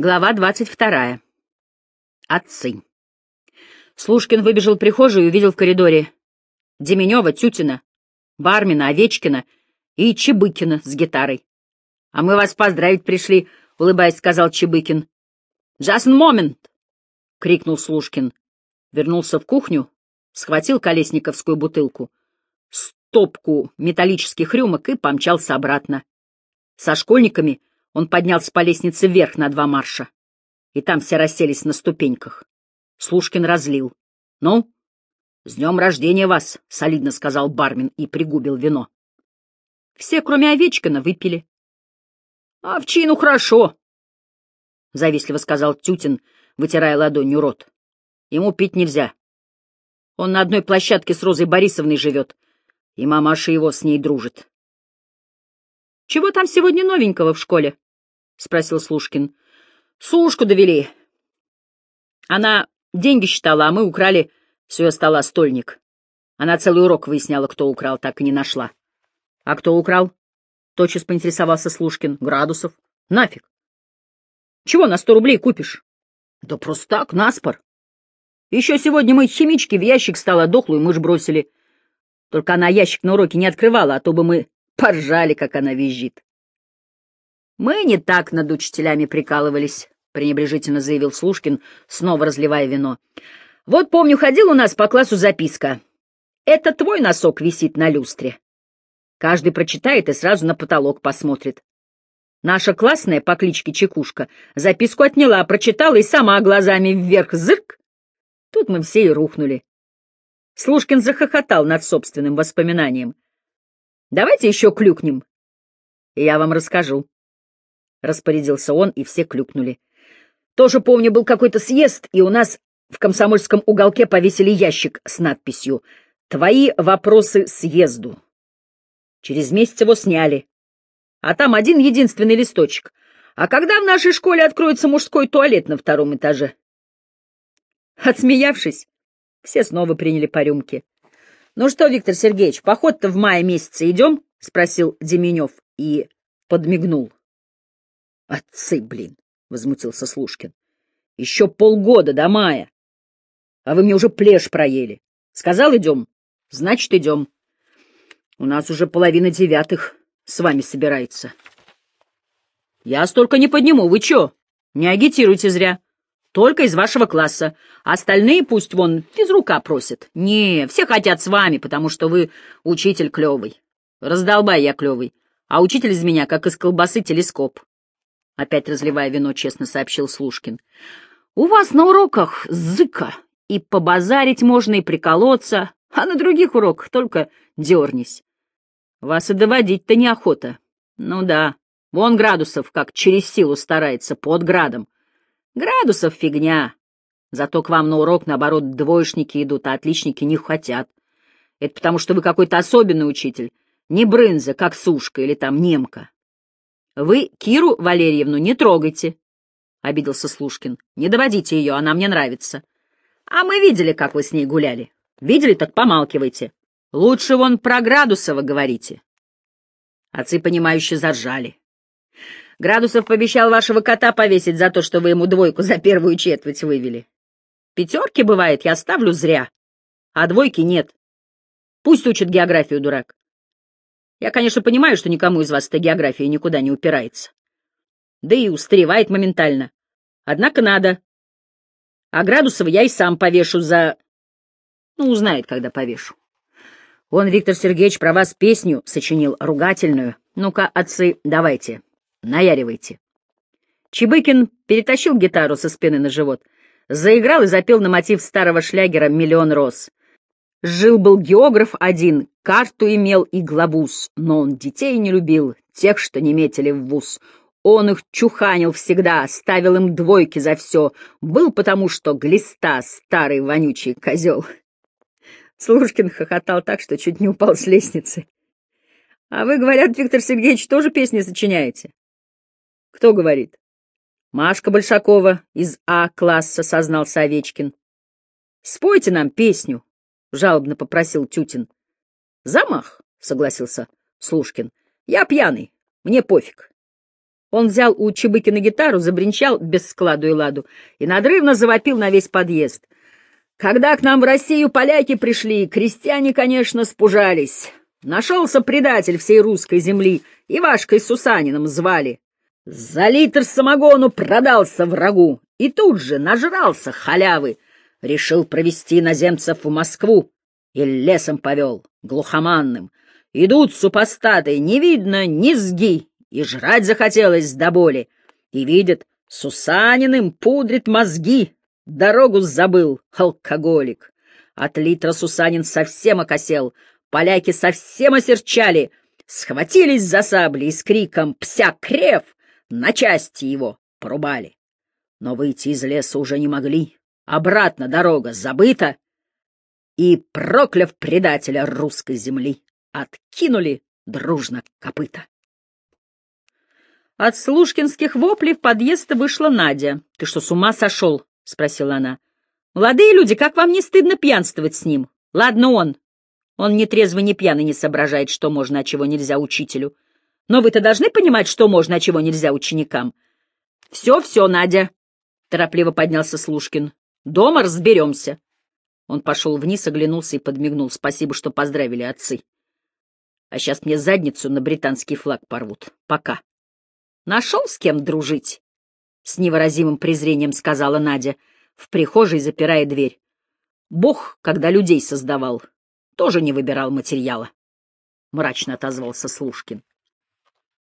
Глава двадцать вторая. Отцы. Слушкин выбежал в прихожую и увидел в коридоре Деменева, Тютина, Бармина, Овечкина и Чебыкина с гитарой. — А мы вас поздравить пришли, — улыбаясь, сказал Чебыкин. — Just момент! — крикнул Слушкин. Вернулся в кухню, схватил колесниковскую бутылку, стопку металлических рюмок и помчался обратно. Со школьниками он поднялся по лестнице вверх на два марша, и там все расселись на ступеньках. Слушкин разлил. — Ну, с днем рождения вас, — солидно сказал бармен и пригубил вино. Все, кроме Овечкина, выпили. — Овчину хорошо, — завистливо сказал Тютин, вытирая ладонью рот. — Ему пить нельзя. Он на одной площадке с Розой Борисовной живет, и мамаша его с ней дружит. — Чего там сегодня новенького в школе? — спросил Слушкин. — Сушку довели. Она деньги считала, а мы украли с ее стола стольник. Она целый урок выясняла, кто украл, так и не нашла. — А кто украл? — тотчас поинтересовался Слушкин. — Градусов. — Нафиг. — Чего на сто рублей купишь? — Да просто так, наспор. Еще сегодня мы химички в ящик стала дохлую мышь бросили. Только она ящик на уроке не открывала, а то бы мы поржали, как она визжит. Мы не так над учителями прикалывались, пренебрежительно заявил Слушкин, снова разливая вино. Вот помню, ходил у нас по классу записка. Это твой носок висит на люстре. Каждый прочитает и сразу на потолок посмотрит. Наша классная по кличке Чекушка записку отняла, прочитала и сама глазами вверх зырк. Тут мы все и рухнули. Слушкин захохотал над собственным воспоминанием. Давайте еще клюкнем. И я вам расскажу. — распорядился он, и все клюкнули. Тоже помню, был какой-то съезд, и у нас в комсомольском уголке повесили ящик с надписью «Твои вопросы съезду». Через месяц его сняли. А там один единственный листочек. А когда в нашей школе откроется мужской туалет на втором этаже? Отсмеявшись, все снова приняли по рюмке. — Ну что, Виктор Сергеевич, поход-то в мае месяце идем? — спросил Деменев и подмигнул. Отцы, блин, — возмутился Слушкин. — Еще полгода до мая. А вы мне уже плешь проели. Сказал, идем? Значит, идем. У нас уже половина девятых с вами собирается. Я столько не подниму, вы че? Не агитируйте зря. Только из вашего класса. Остальные пусть вон физрука просят. Не, все хотят с вами, потому что вы учитель клевый. Раздолбай я клевый. А учитель из меня, как из колбасы, телескоп. Опять разливая вино, честно сообщил Слушкин. У вас на уроках зыка, и побазарить можно, и приколоться, а на других уроках только дернись. Вас и доводить-то неохота. Ну да, вон Градусов как через силу старается, под градом. Градусов фигня. Зато к вам на урок, наоборот, двоечники идут, а отличники не хотят. Это потому, что вы какой-то особенный учитель. Не брынза, как сушка или там немка. Вы Киру Валерьевну не трогайте, — обиделся Слушкин. — Не доводите ее, она мне нравится. А мы видели, как вы с ней гуляли. Видели, так помалкивайте. Лучше вон про Градусова говорите. Отцы, понимающе заржали. Градусов пообещал вашего кота повесить за то, что вы ему двойку за первую четверть вывели. Пятерки, бывает, я ставлю зря, а двойки нет. Пусть учит географию, дурак. Я, конечно, понимаю, что никому из вас эта география никуда не упирается. Да и устаревает моментально. Однако надо. А Градусова я и сам повешу за... Ну, узнает, когда повешу. Он, Виктор Сергеевич, про вас песню сочинил ругательную. Ну-ка, отцы, давайте, наяривайте. Чебыкин перетащил гитару со спины на живот, заиграл и запел на мотив старого шлягера «Миллион роз». Жил-был географ один, карту имел и глобус, но он детей не любил, тех, что не метили в вуз. Он их чуханил всегда, ставил им двойки за все. Был потому, что глиста, старый вонючий козел. Слушкин хохотал так, что чуть не упал с лестницы. — А вы, говорят, Виктор Сергеевич, тоже песни сочиняете? — Кто говорит? — Машка Большакова из А-класса, сознался Овечкин. — Спойте нам песню. — жалобно попросил Тютин. — Замах, — согласился Слушкин. — Я пьяный, мне пофиг. Он взял у Чебыкина гитару, забринчал без складу и ладу и надрывно завопил на весь подъезд. Когда к нам в Россию поляки пришли, крестьяне, конечно, спужались. Нашелся предатель всей русской земли, Ивашкой Сусанином звали. За литр самогону продался врагу и тут же нажрался халявы. Решил провести наземцев в Москву и лесом повел, глухоманным. Идут супостаты, не видно низги, и жрать захотелось до боли. И видят, Сусаниным пудрит мозги, дорогу забыл, алкоголик. От литра Сусанин совсем окосел, поляки совсем осерчали, схватились за сабли и с криком «Пся, крев!» на части его порубали. Но выйти из леса уже не могли, обратно дорога забыта, и, прокляв предателя русской земли, откинули дружно копыта. От слушкинских воплей в подъезд вышла Надя. — Ты что, с ума сошел? — спросила она. — Молодые люди, как вам не стыдно пьянствовать с ним? Ладно он. Он не трезвый, не пьяный не соображает, что можно, а чего нельзя учителю. Но вы-то должны понимать, что можно, а чего нельзя ученикам. — Все, все, Надя, — торопливо поднялся Слушкин. — Дома разберемся. Он пошел вниз, оглянулся и подмигнул. Спасибо, что поздравили отцы. А сейчас мне задницу на британский флаг порвут. Пока. Нашел с кем дружить? С невыразимым презрением сказала Надя, в прихожей запирая дверь. Бог, когда людей создавал, тоже не выбирал материала. Мрачно отозвался Слушкин.